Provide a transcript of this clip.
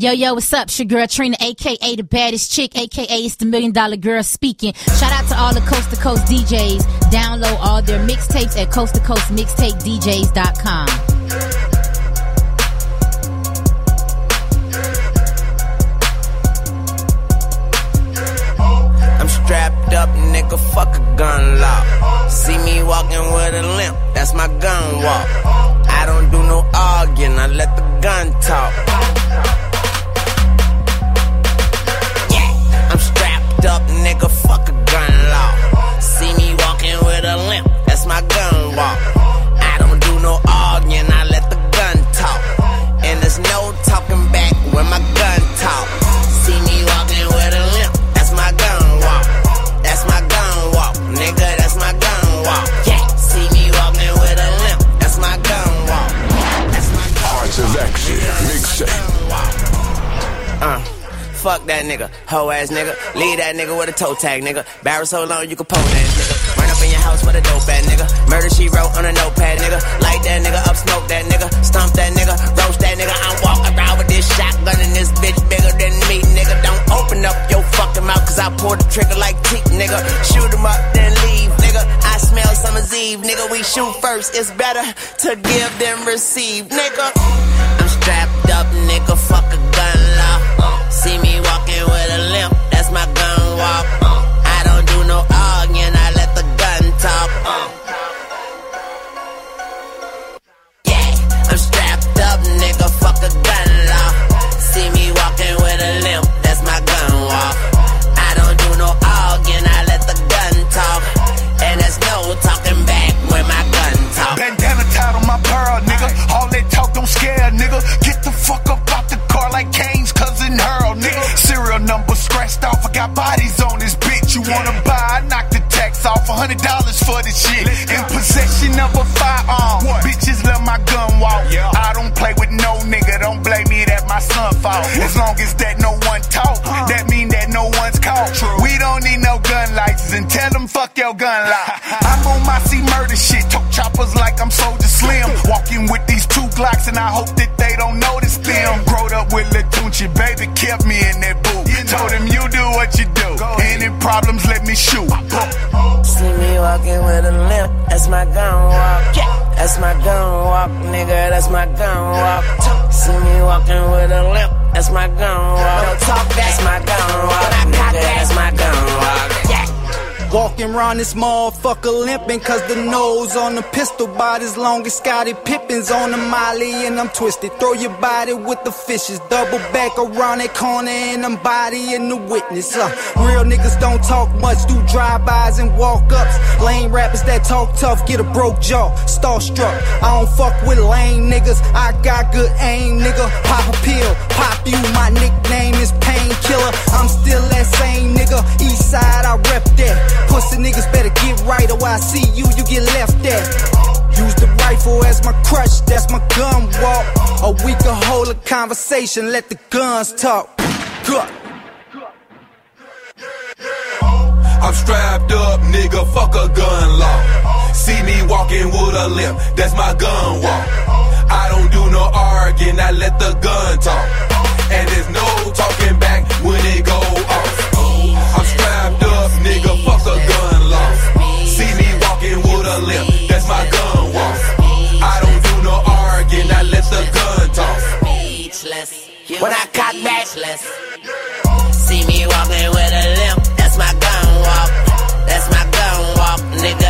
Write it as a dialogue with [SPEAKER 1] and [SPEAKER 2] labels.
[SPEAKER 1] Yo, yo, what's up? It's your girl Trina, aka the baddest chick, aka it's the million dollar girl speaking. Shout out to all the coast to coast DJs. Download all their mixtapes at coast to coast mixtapedjs.com.
[SPEAKER 2] I'm strapped up, nigga, fuck a gun law. See me walking with a limp, that's my gun walk. I don't do that nigga, hoe ass nigga. Leave that nigga with a toe tag, nigga. Barrel so long you can pull that nigga. Run up in your house with a dope ass nigga. Murder she wrote on a notepad, nigga. Light that nigga up, smoke that nigga. Stomp that nigga, roast that nigga. I'm walking around with this shotgun and this bitch bigger than me, nigga. Don't open up your fucking mouth, cause I pull the trigger like teeth, nigga. Shoot 'em up, then leave, nigga. I smell summer's eve, nigga. We shoot first, it's better to give than receive, nigga. Nigga.
[SPEAKER 3] All that talk don't scare, a nigga. Get the fuck up out the car like Kane's cousin Earl, nigga. Serial number scratched off. I got bodies on this bitch. You wanna buy? I knock the tax off. A hundred dollars for this shit. In possession of a firearm. Bitches love my gun walk. I don't play with no nigga. Don't blame me that my son fault. As long as that no gun lock. I'm on my C murder shit. Talk choppers like I'm Soulja Slim. Walking with these two Glocks and I hope that they don't notice them. Growed up with Latunchi, baby kept me in that booth. Told him you do what you do. Any problems, let me shoot.
[SPEAKER 2] See me walking with a limp, that's my gun walk. That's my gun walk, nigga, that's my gun walk. See me walking with a limp, that's my gun walk. Don't talk that's my gun walk,
[SPEAKER 4] Walking around this motherfucker limping cause the nose on the pistol bot as long as Scottie Pippen's on the molly and I'm twisted. Throw your body with the fishes, double back around that corner and I'm bodying the witness. Uh, real niggas don't talk much, do drive-bys and walk-ups. Lame rappers that talk tough get a broke jaw, starstruck. I don't fuck with lame niggas, I got good aim, nigga. Pop a pill, pop you, my I see you, you get left at. Use the rifle as my crutch, that's my gun walk. Or we can hold a conversation, let the guns talk.
[SPEAKER 5] I'm strapped up, nigga, fuck a gun law. See me walking with a limp, that's my gun walk.
[SPEAKER 2] Speechless. When I cock back, see me walking with a limp, that's my gun walk. That's my gun walk, nigga,